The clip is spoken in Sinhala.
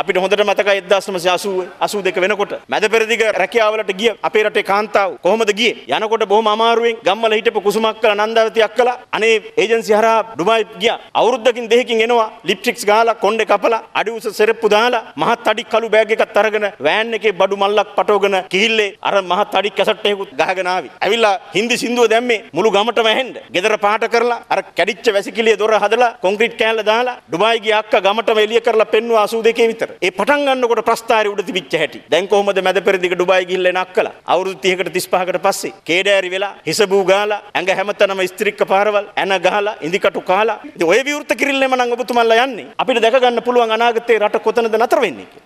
අපිට හොඳට මතකයි 1980 82 වෙනකොට මැද පෙරදිග රැකියාවලට ගිය අපේ රටේ කාන්තාව කොහොමද ගියේ? යනකොට බොහොම අමාරුවෙන් ගම්වල හිටපු කුසුමක් කළා නන්දාවතියක් කළා. අනේ ඒජන්සි හරහා ඩුබායි ගියා. අවුරුද්දකින් දෙකකින් එනවා ලිප්ටික්ස් ගහලා කොණ්ඩේ කපලා අඩි උස සෙරප්පු දාලා මහත් අඩි කළු බෑග් එකක් අරගෙන වෑන් එකේ බඩු මල්ලක් පටවගෙන කිහිල්ලේ අර මහත් අඩි කැසට් එකකුත් ගහගෙන ආවි. ඇවිල්ලා හින්දි සින්දුව දැම්මේ මුළු ගමටම ඇහෙන්න. ගෙදර පාට කරලා අර කැඩිච්ච වැසිකිළිය දොර හදලා කොන්ක්‍රීට් කෑල්ල දාලා ඩුබායි ගිය අක්කා ගමටම එළිය කරලා පෙන්නුවා 82 විතර. ඒ පටන් ගන්නකොට ප්‍රස්තාරي උඩ තිබිච්ච හැටි. දැන් කොහොමද මැද පෙරදිග ඩුබායි ගිහිල්ලා නක්කලා. අවුරුදු 30කට 35කට පස්සේ කේඩෑරි වෙලා හිසබූ ගාලා ඇඟ හැමතැනම ස්ත්‍රික්ක පාරවල් ඇන ගහලා ඉදිකටු කාලා. ඉතින් ඔය විවෘත කිරිල්ලෙම නම් ඔබතුමන්ලා යන්නේ. අපිට දැක ගන්න පුළුවන් අනාගතේ රට කොතනද නතර වෙන්නේ කියලා.